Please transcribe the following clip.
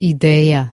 Идея